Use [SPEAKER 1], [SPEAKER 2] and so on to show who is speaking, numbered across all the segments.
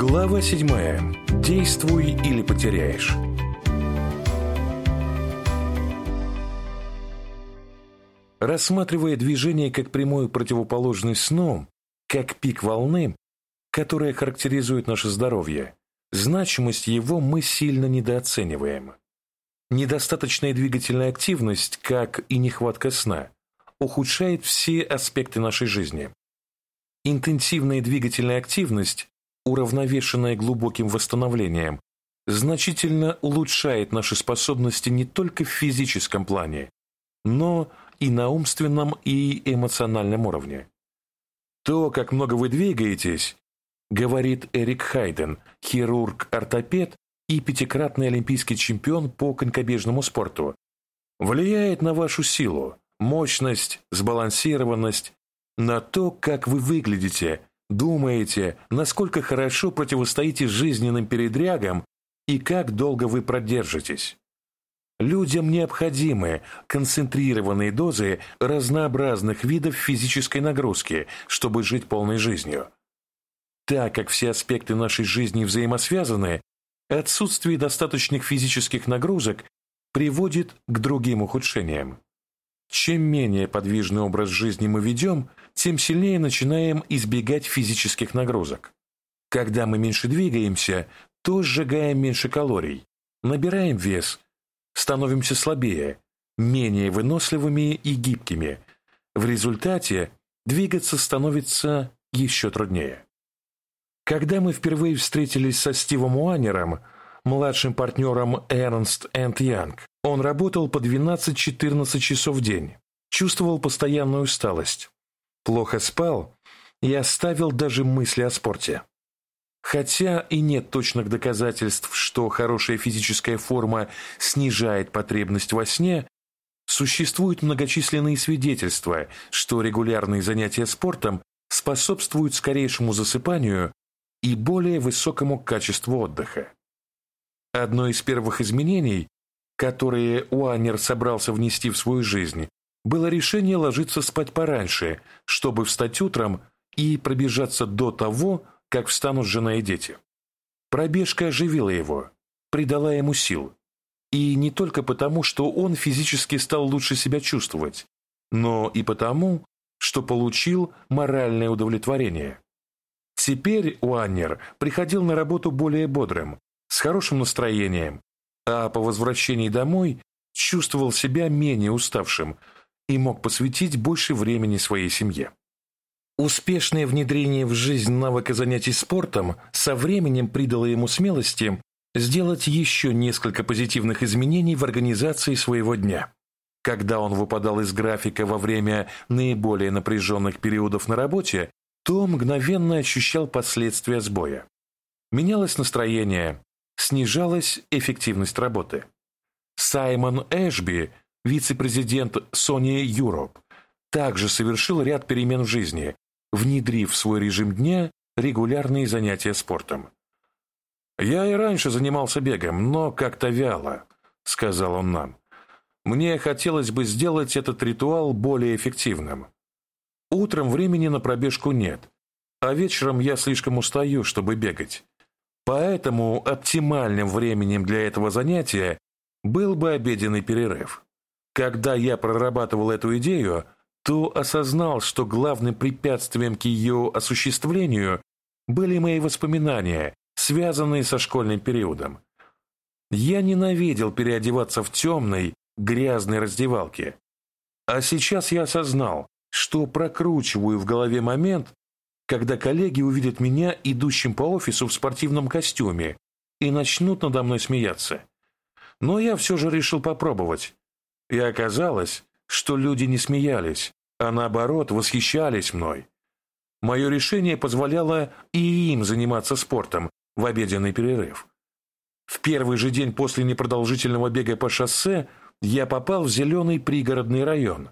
[SPEAKER 1] Глава 7. Действуй или потеряешь. Рассматривая движение как прямую противоположность сну, как пик волны, которая характеризует наше здоровье, значимость его мы сильно недооцениваем. Недостаточная двигательная активность, как и нехватка сна, ухудшает все аспекты нашей жизни. Интенсивная двигательная активность, уравновешенная глубоким восстановлением, значительно улучшает наши способности не только в физическом плане, но и на умственном и эмоциональном уровне. То, как много вы двигаетесь, говорит Эрик Хайден, хирург-ортопед и пятикратный олимпийский чемпион по конькобежному спорту, влияет на вашу силу, мощность, сбалансированность, на то, как вы выглядите, думаете, насколько хорошо противостоите жизненным передрягам и как долго вы продержитесь. Людям необходимы концентрированные дозы разнообразных видов физической нагрузки, чтобы жить полной жизнью. Так как все аспекты нашей жизни взаимосвязаны, отсутствие достаточных физических нагрузок приводит к другим ухудшениям. Чем менее подвижный образ жизни мы ведем, тем сильнее начинаем избегать физических нагрузок. Когда мы меньше двигаемся, то сжигаем меньше калорий, набираем вес – становимся слабее, менее выносливыми и гибкими. В результате двигаться становится еще труднее. Когда мы впервые встретились со Стивом Уанером, младшим партнером Ernst Young, он работал по 12-14 часов в день, чувствовал постоянную усталость, плохо спал и оставил даже мысли о спорте. Хотя и нет точных доказательств, что хорошая физическая форма снижает потребность во сне, существуют многочисленные свидетельства, что регулярные занятия спортом способствуют скорейшему засыпанию и более высокому качеству отдыха. Одно из первых изменений, которые Уаннер собрался внести в свою жизнь, было решение ложиться спать пораньше, чтобы встать утром и пробежаться до того, как встанут жена и дети. Пробежка оживила его, придала ему сил. И не только потому, что он физически стал лучше себя чувствовать, но и потому, что получил моральное удовлетворение. Теперь Уаннер приходил на работу более бодрым, с хорошим настроением, а по возвращении домой чувствовал себя менее уставшим и мог посвятить больше времени своей семье. Успешное внедрение в жизнь навыка занятий спортом со временем придало ему смелости сделать еще несколько позитивных изменений в организации своего дня. Когда он выпадал из графика во время наиболее напряженных периодов на работе, то мгновенно ощущал последствия сбоя. Менялось настроение, снижалась эффективность работы. Саймон Эшби, вице-президент Sony Europe, также совершил ряд перемен в жизни, внедрив в свой режим дня регулярные занятия спортом. «Я и раньше занимался бегом, но как-то вяло», — сказал он нам. «Мне хотелось бы сделать этот ритуал более эффективным. Утром времени на пробежку нет, а вечером я слишком устаю, чтобы бегать. Поэтому оптимальным временем для этого занятия был бы обеденный перерыв. Когда я прорабатывал эту идею, то осознал, что главным препятствием к ее осуществлению были мои воспоминания, связанные со школьным периодом. Я ненавидел переодеваться в темной, грязной раздевалке. А сейчас я осознал, что прокручиваю в голове момент, когда коллеги увидят меня идущим по офису в спортивном костюме и начнут надо мной смеяться. Но я все же решил попробовать. И оказалось, что люди не смеялись, а наоборот восхищались мной. Мое решение позволяло и им заниматься спортом в обеденный перерыв. В первый же день после непродолжительного бега по шоссе я попал в зеленый пригородный район.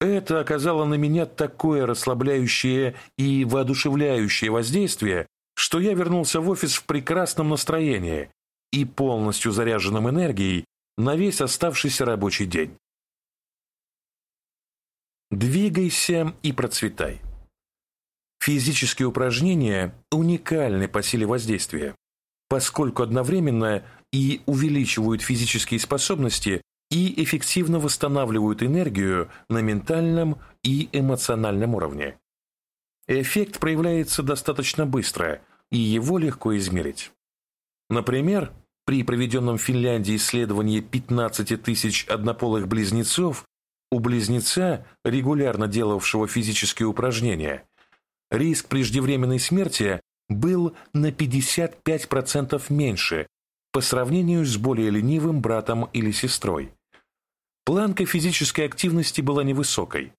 [SPEAKER 1] Это оказало на меня такое расслабляющее и воодушевляющее воздействие, что я вернулся в офис в прекрасном настроении и полностью заряженным энергией на весь оставшийся рабочий день. Двигайся и процветай. Физические упражнения уникальны по силе воздействия, поскольку одновременно и увеличивают физические способности, и эффективно восстанавливают энергию на ментальном и эмоциональном уровне. Эффект проявляется достаточно быстро, и его легко измерить. Например, при проведенном в Финляндии исследовании 15 тысяч однополых близнецов у близнеца, регулярно делавшего физические упражнения, риск преждевременной смерти был на 55% меньше по сравнению с более ленивым братом или сестрой. Планка физической активности была невысокой.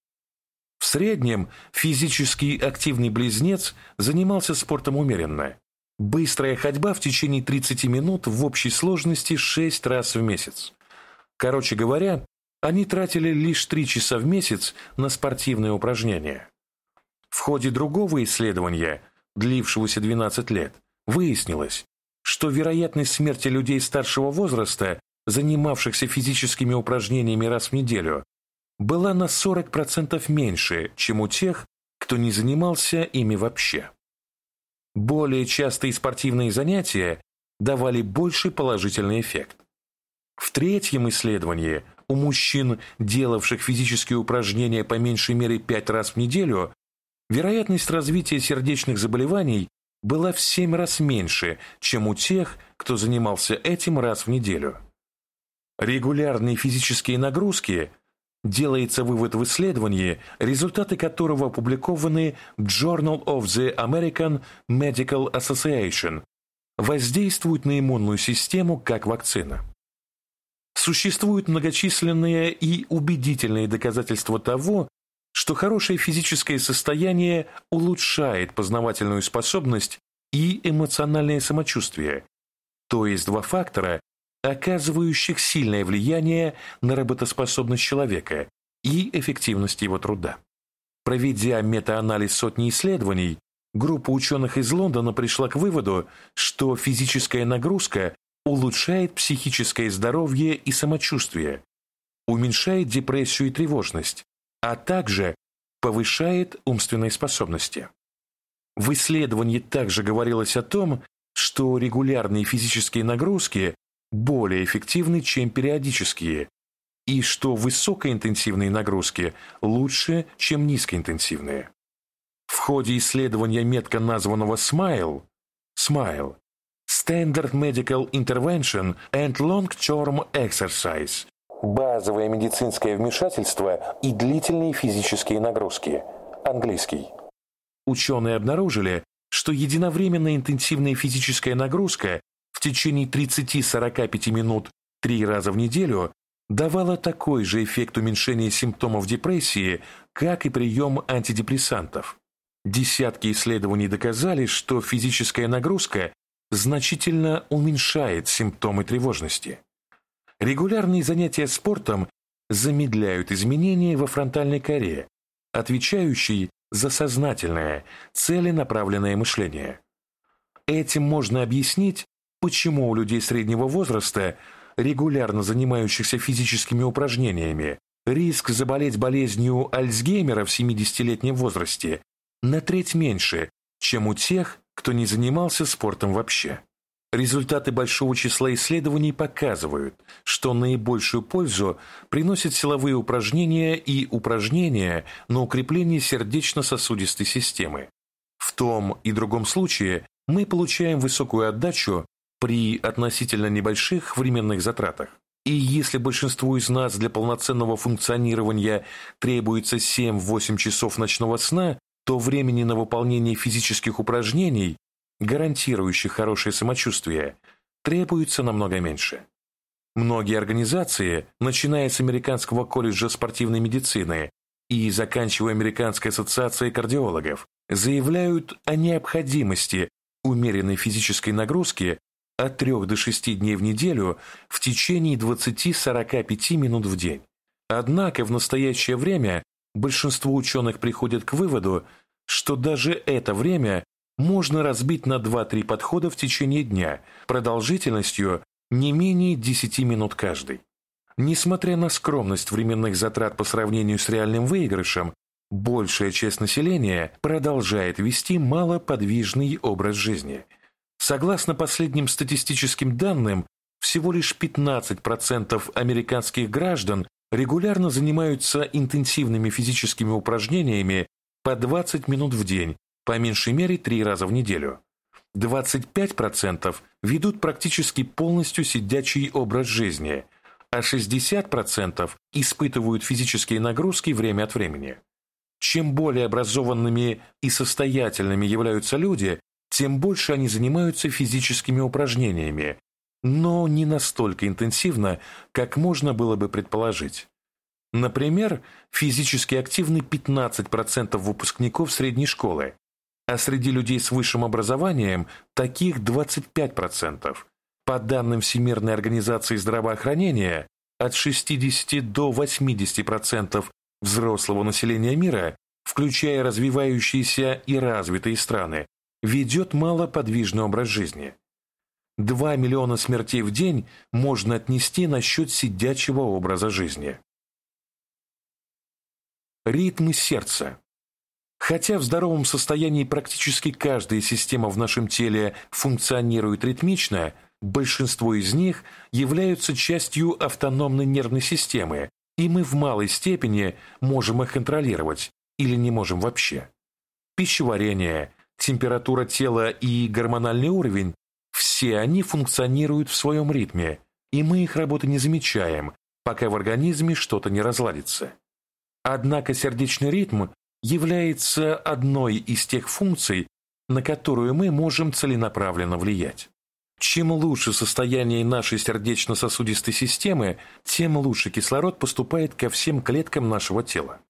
[SPEAKER 1] В среднем физически активный близнец занимался спортом умеренно. Быстрая ходьба в течение 30 минут в общей сложности 6 раз в месяц. Короче говоря, они тратили лишь 3 часа в месяц на спортивные упражнения. В ходе другого исследования, длившегося 12 лет, выяснилось, что вероятность смерти людей старшего возраста, занимавшихся физическими упражнениями раз в неделю, была на 40% меньше, чем у тех, кто не занимался ими вообще. Более частые спортивные занятия давали больший положительный эффект. В третьем исследовании у мужчин, делавших физические упражнения по меньшей мере 5 раз в неделю, вероятность развития сердечных заболеваний была в 7 раз меньше, чем у тех, кто занимался этим раз в неделю. Регулярные физические нагрузки делается вывод в исследовании, результаты которого опубликованы в Journal of the American Medical Association, воздействуют на иммунную систему как вакцина. Существуют многочисленные и убедительные доказательства того, что хорошее физическое состояние улучшает познавательную способность и эмоциональное самочувствие, то есть два фактора, оказывающих сильное влияние на работоспособность человека и эффективность его труда. Проведя метаанализ сотни исследований, группа ученых из Лондона пришла к выводу, что физическая нагрузка улучшает психическое здоровье и самочувствие, уменьшает депрессию и тревожность, а также повышает умственные способности. В исследовании также говорилось о том, что регулярные физические нагрузки более эффективны, чем периодические, и что высокоинтенсивные нагрузки лучше, чем низкоинтенсивные. В ходе исследования метко названного SMILE, SMILE Standard Medical Intervention and Long-Term Exercise базовое медицинское вмешательство и длительные физические нагрузки, английский. Ученые обнаружили, что единовременная интенсивная физическая нагрузка течение 30-45 минут три раза в неделю давала такой же эффект уменьшения симптомов депрессии, как и прием антидепрессантов. Десятки исследований доказали, что физическая нагрузка значительно уменьшает симптомы тревожности. Регулярные занятия спортом замедляют изменения во фронтальной коре, отвечающей за сознательное, целенаправленное мышление. Этим можно объяснить, почему у людей среднего возраста, регулярно занимающихся физическими упражнениями, риск заболеть болезнью Альцгеймера в 70-летнем возрасте на треть меньше, чем у тех, кто не занимался спортом вообще. Результаты большого числа исследований показывают, что наибольшую пользу приносят силовые упражнения и упражнения на укрепление сердечно-сосудистой системы. В том и другом случае мы получаем высокую отдачу при относительно небольших временных затратах. И если большинству из нас для полноценного функционирования требуется 7-8 часов ночного сна, то времени на выполнение физических упражнений гарантирующих хорошее самочувствие, требуется намного меньше. Многие организации, начиная с Американского колледжа спортивной медицины и заканчивая Американской ассоциацией кардиологов, заявляют о необходимости умеренной физической нагрузки от 3 до 6 дней в неделю в течение 20-45 минут в день. Однако в настоящее время большинство ученых приходят к выводу, что даже это время можно разбить на 2-3 подхода в течение дня продолжительностью не менее 10 минут каждый. Несмотря на скромность временных затрат по сравнению с реальным выигрышем, большая часть населения продолжает вести малоподвижный образ жизни. Согласно последним статистическим данным, всего лишь 15% американских граждан регулярно занимаются интенсивными физическими упражнениями по 20 минут в день, по меньшей мере 3 раза в неделю. 25% ведут практически полностью сидячий образ жизни, а 60% испытывают физические нагрузки время от времени. Чем более образованными и состоятельными являются люди, тем больше они занимаются физическими упражнениями, но не настолько интенсивно, как можно было бы предположить. Например, физически активны 15% выпускников средней школы, а среди людей с высшим образованием таких 25%. По данным Всемирной организации здравоохранения, от 60 до 80% взрослого населения мира, включая развивающиеся и развитые страны, ведет малоподвижный образ жизни. 2 миллиона смертей в день можно отнести на счет сидячего образа жизни. Ритмы сердца. Хотя в здоровом состоянии практически каждая система в нашем теле функционирует ритмично, большинство из них являются частью автономной нервной системы, и мы в малой степени можем их контролировать или не можем вообще. Пищеварение, температура тела и гормональный уровень – все они функционируют в своем ритме, и мы их работы не замечаем, пока в организме что-то не разладится. Однако сердечный ритм является одной из тех функций, на которую мы можем целенаправленно влиять. Чем лучше состояние нашей сердечно-сосудистой системы, тем лучше кислород поступает ко всем клеткам нашего тела.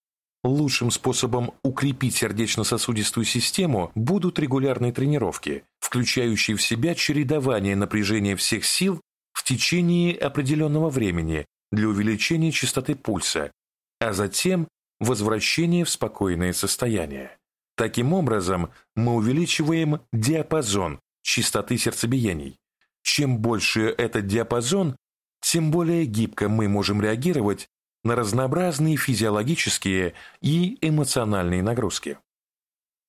[SPEAKER 1] Лучшим способом укрепить сердечно-сосудистую систему будут регулярные тренировки, включающие в себя чередование напряжения всех сил в течение определенного времени для увеличения частоты пульса, а затем возвращение в спокойное состояние. Таким образом, мы увеличиваем диапазон частоты сердцебиений. Чем больше этот диапазон, тем более гибко мы можем реагировать на разнообразные физиологические и эмоциональные нагрузки.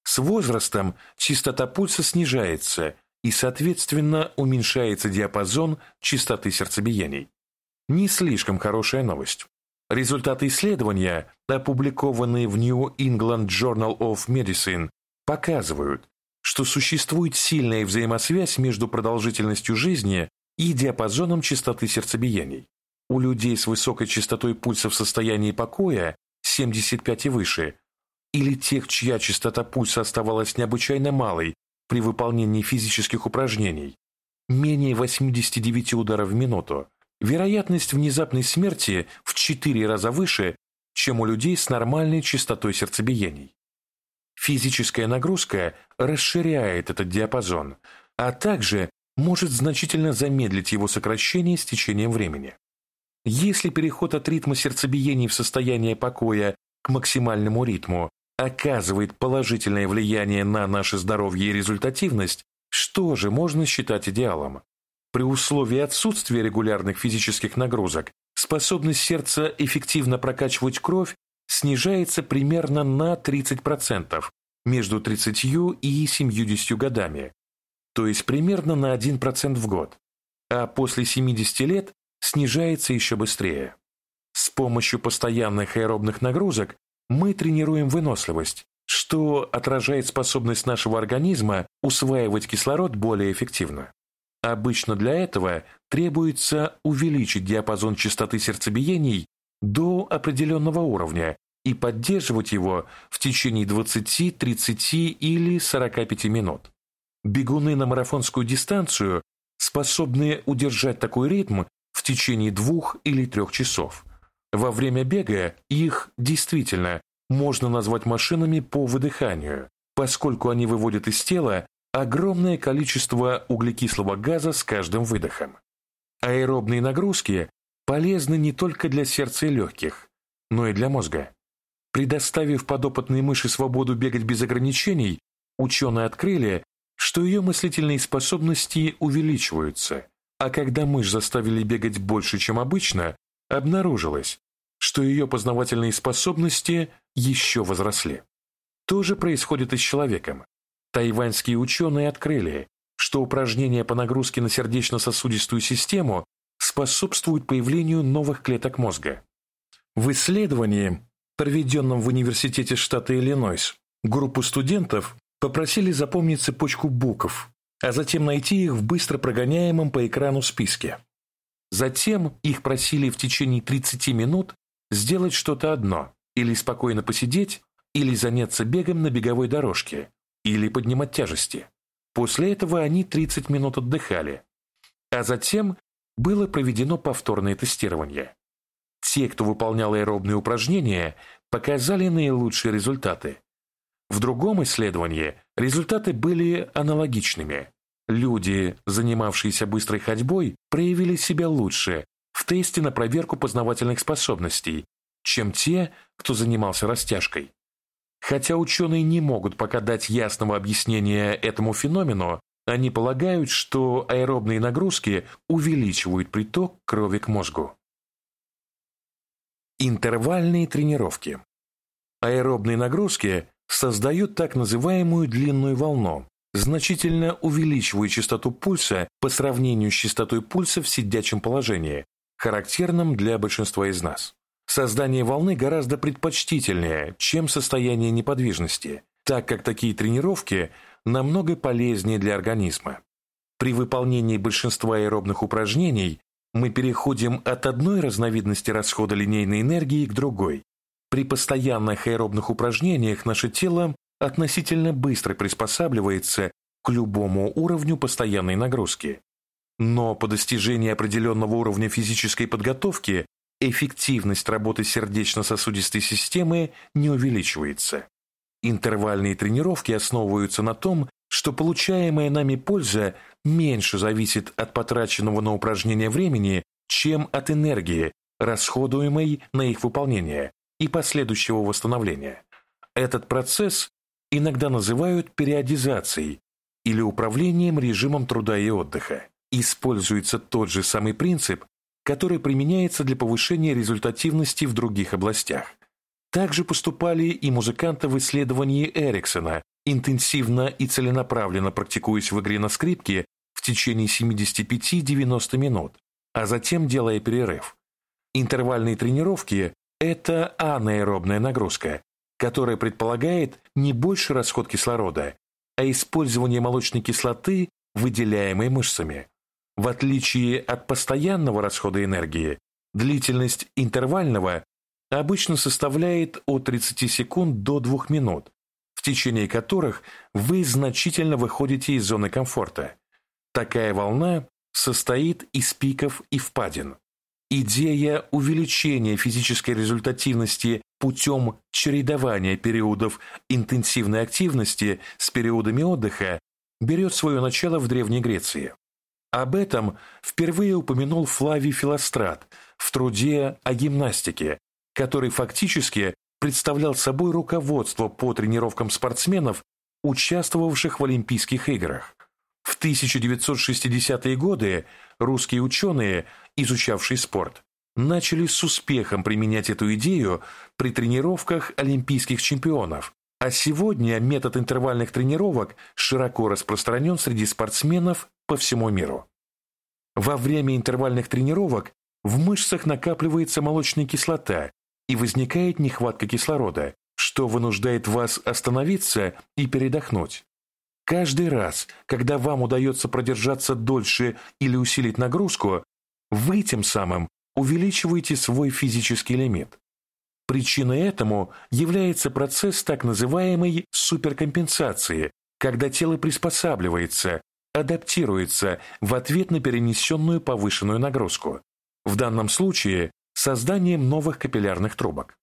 [SPEAKER 1] С возрастом частота пульса снижается и, соответственно, уменьшается диапазон частоты сердцебиений. Не слишком хорошая новость. Результаты исследования, опубликованные в New England Journal of Medicine, показывают, что существует сильная взаимосвязь между продолжительностью жизни и диапазоном частоты сердцебиений. У людей с высокой частотой пульса в состоянии покоя 75 и выше, или тех, чья частота пульса оставалась необычайно малой при выполнении физических упражнений, менее 89 ударов в минуту, вероятность внезапной смерти в 4 раза выше, чем у людей с нормальной частотой сердцебиений. Физическая нагрузка расширяет этот диапазон, а также может значительно замедлить его сокращение с течением времени. Если переход от ритма сердцебиений в состояние покоя к максимальному ритму оказывает положительное влияние на наше здоровье и результативность, что же можно считать идеалом? При условии отсутствия регулярных физических нагрузок способность сердца эффективно прокачивать кровь снижается примерно на 30% между 30 и 70 годами, то есть примерно на 1% в год, а после 70 лет снижается еще быстрее. С помощью постоянных аэробных нагрузок мы тренируем выносливость, что отражает способность нашего организма усваивать кислород более эффективно. Обычно для этого требуется увеличить диапазон частоты сердцебиений до определенного уровня и поддерживать его в течение 20, 30 или 45 минут. Бегуны на марафонскую дистанцию способны удержать такой ритм течение двух или трех часов. Во время бега их действительно можно назвать машинами по выдыханию, поскольку они выводят из тела огромное количество углекислого газа с каждым выдохом. Аэробные нагрузки полезны не только для сердца и легких, но и для мозга. Предоставив подопытной мыши свободу бегать без ограничений, ученые открыли, что ее мыслительные способности увеличиваются, а когда мышь заставили бегать больше, чем обычно, обнаружилось, что ее познавательные способности еще возросли. То же происходит и с человеком. Тайваньские ученые открыли, что упражнения по нагрузке на сердечно-сосудистую систему способствуют появлению новых клеток мозга. В исследовании, проведенном в Университете штата Иллинойс, группу студентов попросили запомнить цепочку букв, а затем найти их в быстро прогоняемом по экрану списке. Затем их просили в течение 30 минут сделать что-то одно, или спокойно посидеть, или заняться бегом на беговой дорожке, или поднимать тяжести. После этого они 30 минут отдыхали, а затем было проведено повторное тестирование. Те, кто выполнял аэробные упражнения, показали наилучшие результаты. В другом исследовании результаты были аналогичными. Люди, занимавшиеся быстрой ходьбой, проявили себя лучше в тесте на проверку познавательных способностей, чем те, кто занимался растяжкой. Хотя ученые не могут пока дать ясного объяснения этому феномену, они полагают, что аэробные нагрузки увеличивают приток крови к мозгу. Интервальные тренировки. Аэробные нагрузки создают так называемую длинную волну, значительно увеличивая частоту пульса по сравнению с частотой пульса в сидячем положении, характерном для большинства из нас. Создание волны гораздо предпочтительнее, чем состояние неподвижности, так как такие тренировки намного полезнее для организма. При выполнении большинства аэробных упражнений мы переходим от одной разновидности расхода линейной энергии к другой. При постоянных аэробных упражнениях наше тело относительно быстро приспосабливается к любому уровню постоянной нагрузки. Но по достижении определенного уровня физической подготовки эффективность работы сердечно-сосудистой системы не увеличивается. Интервальные тренировки основываются на том, что получаемая нами польза меньше зависит от потраченного на упражнение времени, чем от энергии, расходуемой на их выполнение и последующего восстановления. Этот процесс иногда называют периодизацией или управлением режимом труда и отдыха. Используется тот же самый принцип, который применяется для повышения результативности в других областях. Также поступали и музыканты в исследовании Эриксона, интенсивно и целенаправленно практикуясь в игре на скрипке в течение 75-90 минут, а затем делая перерыв. Интервальные тренировки – это анаэробная нагрузка, которая предполагает не больше расход кислорода, а использование молочной кислоты, выделяемой мышцами. В отличие от постоянного расхода энергии, длительность интервального обычно составляет от 30 секунд до 2 минут, в течение которых вы значительно выходите из зоны комфорта. Такая волна состоит из пиков и впадин. Идея увеличения физической результативности путем чередования периодов интенсивной активности с периодами отдыха берет свое начало в Древней Греции. Об этом впервые упомянул Флавий Филострат в труде о гимнастике, который фактически представлял собой руководство по тренировкам спортсменов, участвовавших в Олимпийских играх. В 1960-е годы русские ученые, изучавшие спорт, начали с успехом применять эту идею при тренировках олимпийских чемпионов, а сегодня метод интервальных тренировок широко распространен среди спортсменов по всему миру. Во время интервальных тренировок в мышцах накапливается молочная кислота и возникает нехватка кислорода, что вынуждает вас остановиться и передохнуть. Каждый раз, когда вам удается продержаться дольше или усилить нагрузку, вы тем самым увеличиваете свой физический лимит. Причиной этому является процесс так называемой суперкомпенсации, когда тело приспосабливается, адаптируется в ответ на перенесенную повышенную нагрузку. В данном случае созданием новых капиллярных трубок.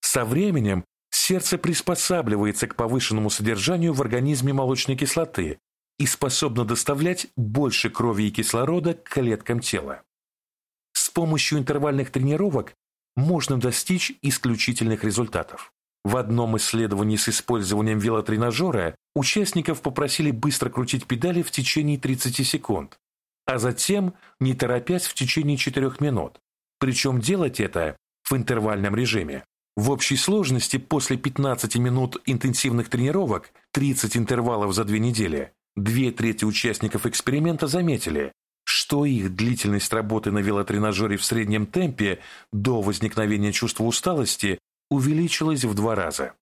[SPEAKER 1] Со временем сердце приспосабливается к повышенному содержанию в организме молочной кислоты и способно доставлять больше крови и кислорода к клеткам тела. С помощью интервальных тренировок можно достичь исключительных результатов. В одном исследовании с использованием велотренажера участников попросили быстро крутить педали в течение 30 секунд, а затем, не торопясь, в течение 4 минут. Причем делать это в интервальном режиме. В общей сложности после 15 минут интенсивных тренировок, 30 интервалов за две недели, две трети участников эксперимента заметили, что их длительность работы на велотренажере в среднем темпе до возникновения чувства усталости увеличилась в два раза.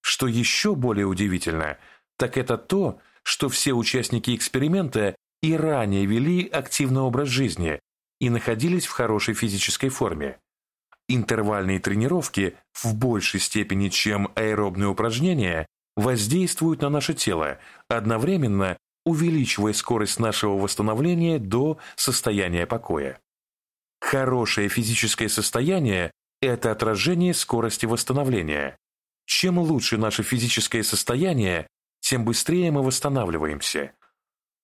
[SPEAKER 1] Что еще более удивительно, так это то, что все участники эксперимента и ранее вели активный образ жизни и находились в хорошей физической форме. Интервальные тренировки в большей степени, чем аэробные упражнения, воздействуют на наше тело, одновременно увеличивая скорость нашего восстановления до состояния покоя. Хорошее физическое состояние – это отражение скорости восстановления. Чем лучше наше физическое состояние, тем быстрее мы восстанавливаемся.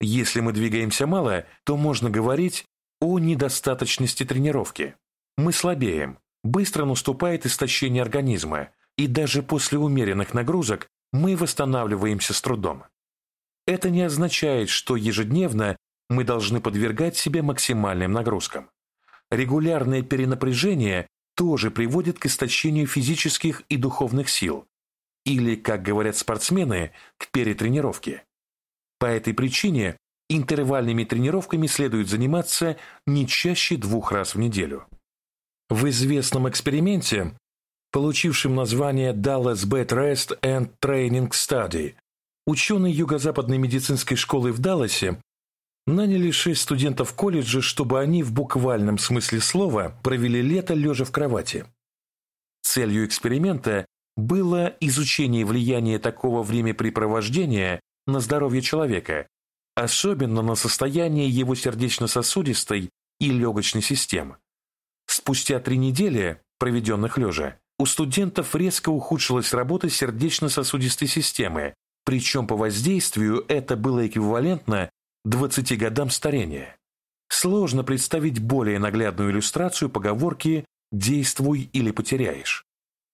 [SPEAKER 1] Если мы двигаемся мало, то можно говорить о недостаточности тренировки. Мы слабеем, быстро наступает истощение организма, и даже после умеренных нагрузок мы восстанавливаемся с трудом. Это не означает, что ежедневно мы должны подвергать себе максимальным нагрузкам. Регулярное перенапряжение тоже приводит к истощению физических и духовных сил, или, как говорят спортсмены, к перетренировке. По этой причине интервальными тренировками следует заниматься не чаще двух раз в неделю. В известном эксперименте, получившем название Dallas Bed Rest and Training Study, ученые Юго-Западной медицинской школы в Далласе наняли шесть студентов колледжа, чтобы они в буквальном смысле слова провели лето лежа в кровати. Целью эксперимента было изучение влияния такого времяпрепровождения на здоровье человека, особенно на состояние его сердечно-сосудистой и легочной систем. Спустя три недели, проведенных лежа, у студентов резко ухудшилась работа сердечно-сосудистой системы, причем по воздействию это было эквивалентно 20 годам старения. Сложно представить более наглядную иллюстрацию поговорки «действуй или потеряешь».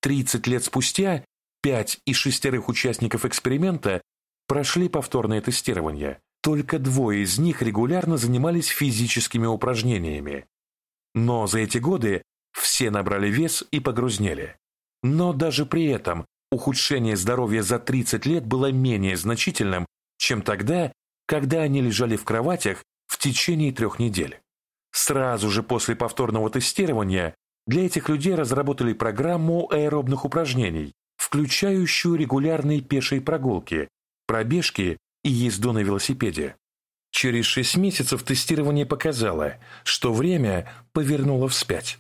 [SPEAKER 1] 30 лет спустя пять из шестерых участников эксперимента прошли повторное тестирование. Только двое из них регулярно занимались физическими упражнениями. Но за эти годы все набрали вес и погрузнели. Но даже при этом ухудшение здоровья за 30 лет было менее значительным, чем тогда, когда они лежали в кроватях в течение трех недель. Сразу же после повторного тестирования для этих людей разработали программу аэробных упражнений, включающую регулярные пешие прогулки, пробежки и езду на велосипеде. Через шесть месяцев тестирование показало, что время повернуло вспять.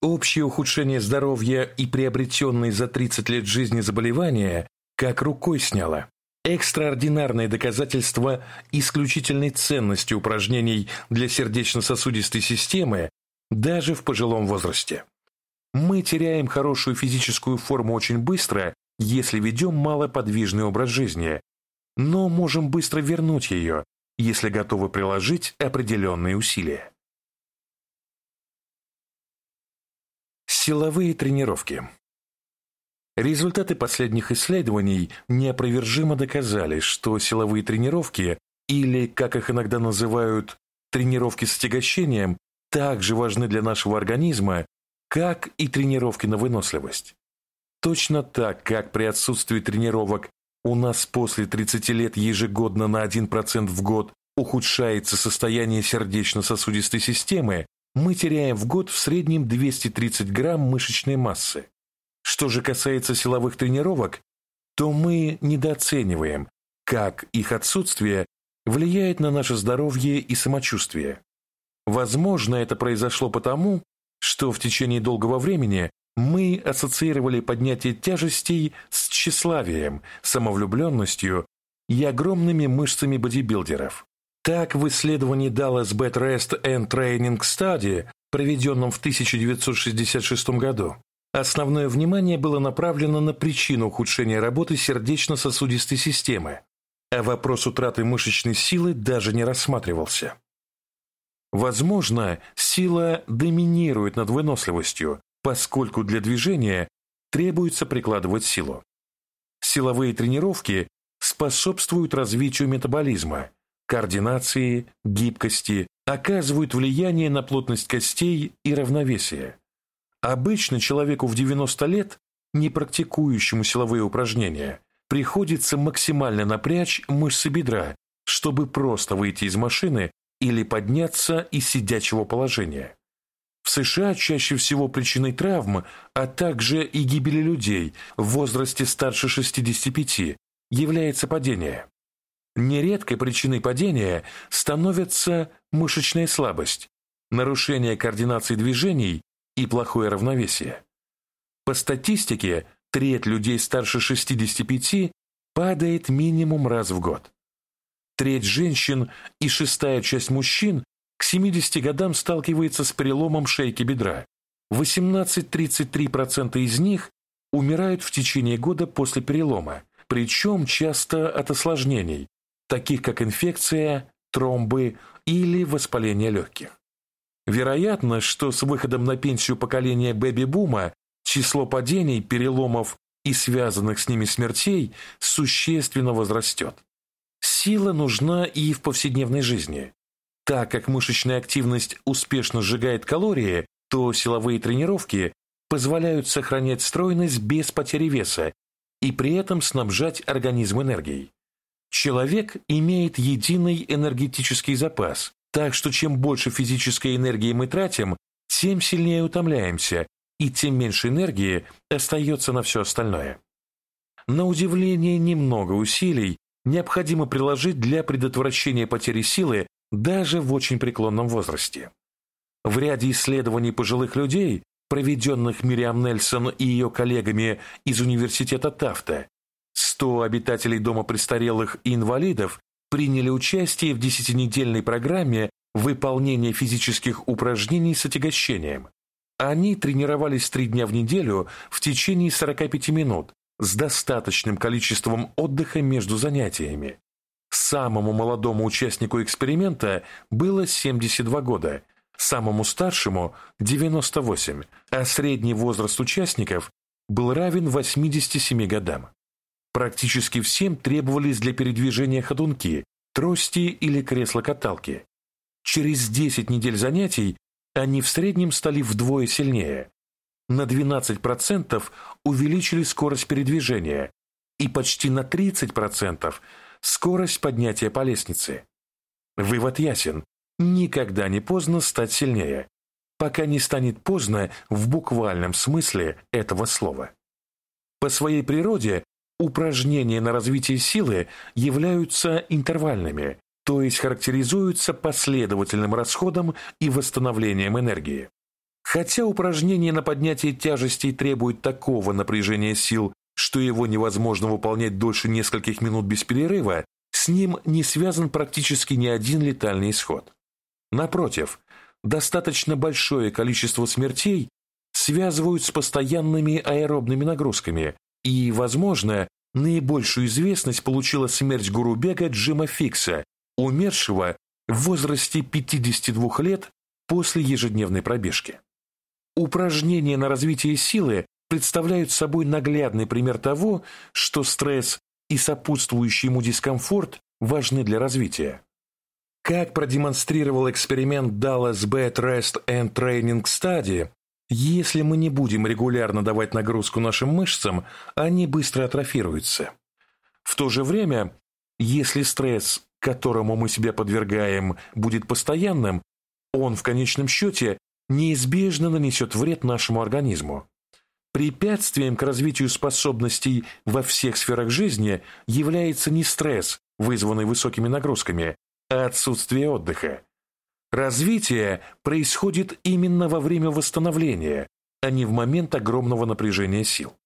[SPEAKER 1] Общее ухудшение здоровья и приобретенные за 30 лет жизни заболевания как рукой сняло. Экстраординарное доказательство исключительной ценности упражнений для сердечно-сосудистой системы даже в пожилом возрасте. Мы теряем хорошую физическую форму очень быстро, если ведем малоподвижный образ жизни, но можем быстро вернуть ее, если готовы приложить определенные усилия. Силовые тренировки Результаты последних исследований неопровержимо доказали, что силовые тренировки, или, как их иногда называют, тренировки с отягощением, также важны для нашего организма, как и тренировки на выносливость. Точно так, как при отсутствии тренировок у нас после 30 лет ежегодно на 1% в год ухудшается состояние сердечно-сосудистой системы, мы теряем в год в среднем 230 грамм мышечной массы. Что же касается силовых тренировок, то мы недооцениваем, как их отсутствие влияет на наше здоровье и самочувствие. Возможно, это произошло потому, что в течение долгого времени мы ассоциировали поднятие тяжестей с тщеславием, самовлюбленностью и огромными мышцами бодибилдеров. Так, в исследовании Dallas Bed Rest and Training Study, проведенном в 1966 году, основное внимание было направлено на причину ухудшения работы сердечно-сосудистой системы, а вопрос утраты мышечной силы даже не рассматривался. Возможно, сила доминирует над выносливостью, поскольку для движения требуется прикладывать силу. Силовые тренировки способствуют развитию метаболизма, координации, гибкости, оказывают влияние на плотность костей и равновесие. Обычно человеку в 90 лет, не практикующему силовые упражнения, приходится максимально напрячь мышцы бедра, чтобы просто выйти из машины или подняться из сидячего положения. В США чаще всего причиной травм, а также и гибели людей в возрасте старше 65 является падение. Нередкой причиной падения становится мышечная слабость, нарушение координации движений и плохое равновесие. По статистике, треть людей старше 65 падает минимум раз в год. Треть женщин и шестая часть мужчин к 70 годам сталкивается с переломом шейки бедра. 18-33% из них умирают в течение года после перелома, причем часто от осложнений, таких как инфекция, тромбы или воспаление легких. Вероятно, что с выходом на пенсию поколения бэби-бума число падений, переломов и связанных с ними смертей существенно возрастет. Сила нужна и в повседневной жизни. Так как мышечная активность успешно сжигает калории, то силовые тренировки позволяют сохранять стройность без потери веса и при этом снабжать организм энергией. Человек имеет единый энергетический запас, так что чем больше физической энергии мы тратим, тем сильнее утомляемся, и тем меньше энергии остается на все остальное. На удивление, немного усилий необходимо приложить для предотвращения потери силы даже в очень преклонном возрасте. В ряде исследований пожилых людей, проведенных Мириам Нельсон и ее коллегами из университета Тафта, 100 обитателей дома престарелых и инвалидов приняли участие в десятинедельной программе выполнения физических упражнений с отягощением. Они тренировались три дня в неделю в течение 45 минут с достаточным количеством отдыха между занятиями. Самому молодому участнику эксперимента было 72 года, самому старшему – 98, а средний возраст участников был равен 87 годам. Практически всем требовались для передвижения ходунки, трости или кресла-каталки. Через 10 недель занятий они в среднем стали вдвое сильнее, на 12% увеличили скорость передвижения и почти на 30% скорость поднятия по лестнице. Вывод ясен. Никогда не поздно стать сильнее, пока не станет поздно в буквальном смысле этого слова. По своей природе упражнения на развитие силы являются интервальными, то есть характеризуются последовательным расходом и восстановлением энергии. Хотя упражнение на поднятие тяжестей требует такого напряжения сил, что его невозможно выполнять дольше нескольких минут без перерыва, с ним не связан практически ни один летальный исход. Напротив, достаточно большое количество смертей связывают с постоянными аэробными нагрузками, и, возможно, наибольшую известность получила смерть гуру бега Джима Фикса, умершего в возрасте 52 лет после ежедневной пробежки. Упражнения на развитие силы представляют собой наглядный пример того, что стресс и сопутствующий ему дискомфорт важны для развития. Как продемонстрировал эксперимент Dallas Bed Rest and Training Study, если мы не будем регулярно давать нагрузку нашим мышцам, они быстро атрофируются. В то же время, если стресс, которому мы себя подвергаем, будет постоянным, он в конечном счете неизбежно нанесет вред нашему организму. Препятствием к развитию способностей во всех сферах жизни является не стресс, вызванный высокими нагрузками, а отсутствие отдыха. Развитие происходит именно во время восстановления, а не в момент огромного напряжения сил.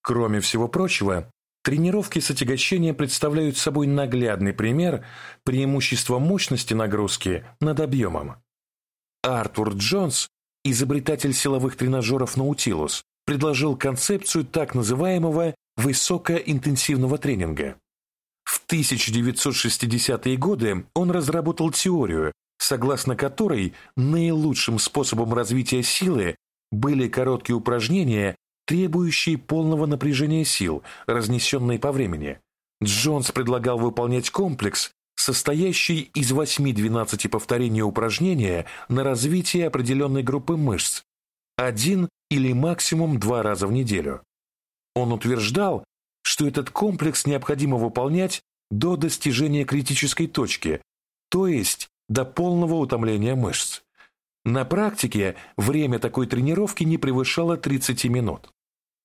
[SPEAKER 1] Кроме всего прочего, тренировки с отягощением представляют собой наглядный пример преимущества мощности нагрузки над объемом. Артур Джонс, изобретатель силовых тренажеров Наутилус, предложил концепцию так называемого высокоинтенсивного тренинга. В 1960-е годы он разработал теорию, согласно которой наилучшим способом развития силы были короткие упражнения, требующие полного напряжения сил, разнесенные по времени. Джонс предлагал выполнять комплекс, состоящий из 8-12 повторений упражнения на развитие определенной группы мышц, один или максимум два раза в неделю. Он утверждал, что этот комплекс необходимо выполнять до достижения критической точки, то есть до полного утомления мышц. На практике время такой тренировки не превышало 30 минут.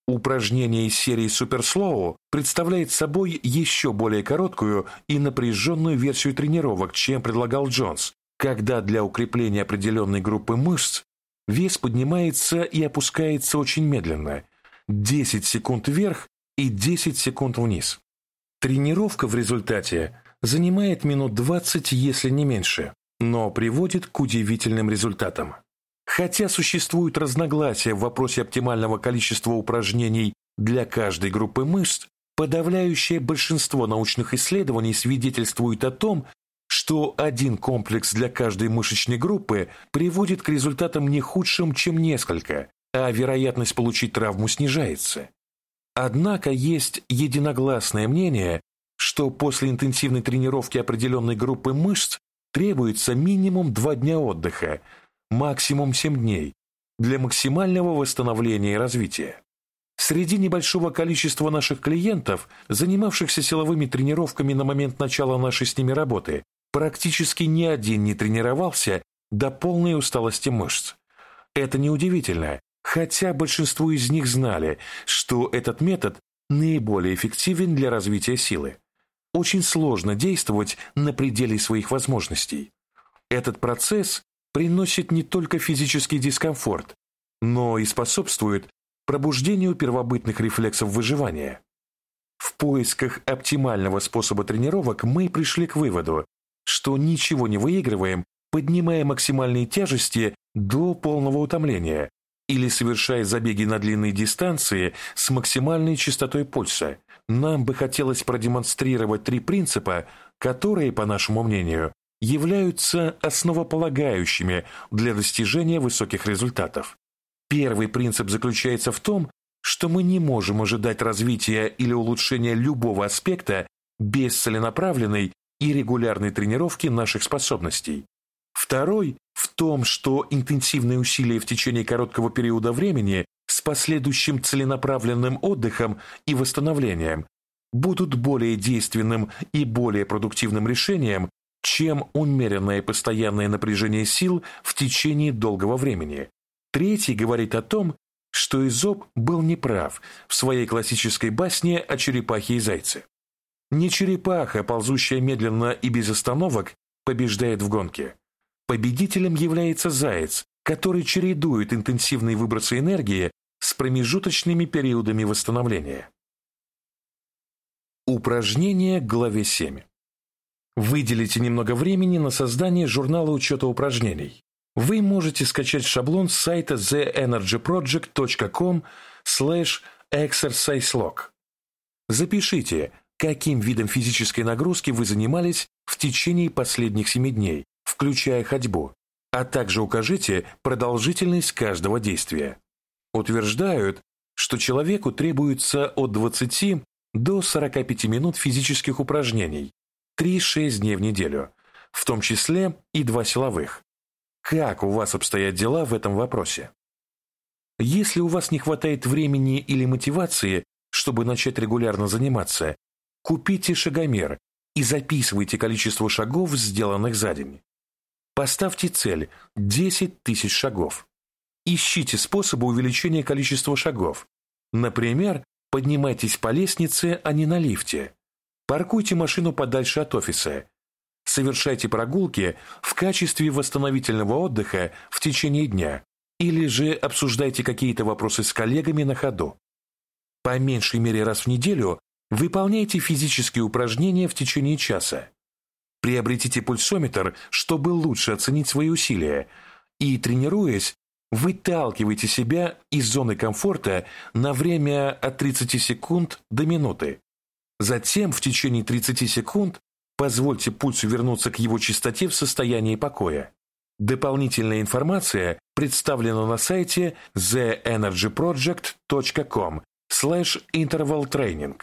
[SPEAKER 1] Упражнение из серии Суперслоу представляет собой еще более короткую и напряженную версию тренировок, чем предлагал Джонс, когда для укрепления определенной группы мышц вес поднимается и опускается очень медленно – 10 секунд вверх и 10 секунд вниз. Тренировка в результате занимает минут 20, если не меньше, но приводит к удивительным результатам. Хотя существуют разногласия в вопросе оптимального количества упражнений для каждой группы мышц, подавляющее большинство научных исследований свидетельствует о том, что один комплекс для каждой мышечной группы приводит к результатам не худшим, чем несколько, а вероятность получить травму снижается. Однако есть единогласное мнение, что после интенсивной тренировки определенной группы мышц требуется минимум 2 дня отдыха – максимум 7 дней, для максимального восстановления и развития. Среди небольшого количества наших клиентов, занимавшихся силовыми тренировками на момент начала нашей с ними работы, практически ни один не тренировался до полной усталости мышц. Это неудивительно, хотя большинство из них знали, что этот метод наиболее эффективен для развития силы. Очень сложно действовать на пределе своих возможностей. Этот процесс приносит не только физический дискомфорт, но и способствует пробуждению первобытных рефлексов выживания. В поисках оптимального способа тренировок мы пришли к выводу, что ничего не выигрываем, поднимая максимальные тяжести до полного утомления или совершая забеги на длинные дистанции с максимальной частотой пульса. Нам бы хотелось продемонстрировать три принципа, которые, по нашему мнению, являются основополагающими для достижения высоких результатов. Первый принцип заключается в том, что мы не можем ожидать развития или улучшения любого аспекта без целенаправленной и регулярной тренировки наших способностей. Второй – в том, что интенсивные усилия в течение короткого периода времени с последующим целенаправленным отдыхом и восстановлением будут более действенным и более продуктивным решением, чем умеренное постоянное напряжение сил в течение долгого времени. Третий говорит о том, что Изоб был неправ в своей классической басне о черепахе и зайце. Не черепаха, ползущая медленно и без остановок, побеждает в гонке. Победителем является заяц, который чередует интенсивные выбросы энергии с промежуточными периодами восстановления. Упражнение главе 7. Выделите немного времени на создание журнала учета упражнений. Вы можете скачать шаблон с сайта theenergyproject.com slash exerciselog. Запишите, каким видом физической нагрузки вы занимались в течение последних 7 дней, включая ходьбу, а также укажите продолжительность каждого действия. Утверждают, что человеку требуется от 20 до 45 минут физических упражнений, 3-6 дней в неделю, в том числе и два силовых. Как у вас обстоят дела в этом вопросе? Если у вас не хватает времени или мотивации, чтобы начать регулярно заниматься, купите шагомер и записывайте количество шагов, сделанных за день. Поставьте цель – 10 тысяч шагов. Ищите способы увеличения количества шагов. Например, поднимайтесь по лестнице, а не на лифте. Паркуйте машину подальше от офиса. Совершайте прогулки в качестве восстановительного отдыха в течение дня или же обсуждайте какие-то вопросы с коллегами на ходу. По меньшей мере раз в неделю выполняйте физические упражнения в течение часа. Приобретите пульсометр, чтобы лучше оценить свои усилия, и, тренируясь, выталкивайте себя из зоны комфорта на время от 30 секунд до минуты. Затем в течение 30 секунд позвольте пульсу вернуться к его частоте в состоянии покоя. Дополнительная информация представлена на сайте theenergyproject.com slash intervaltraining.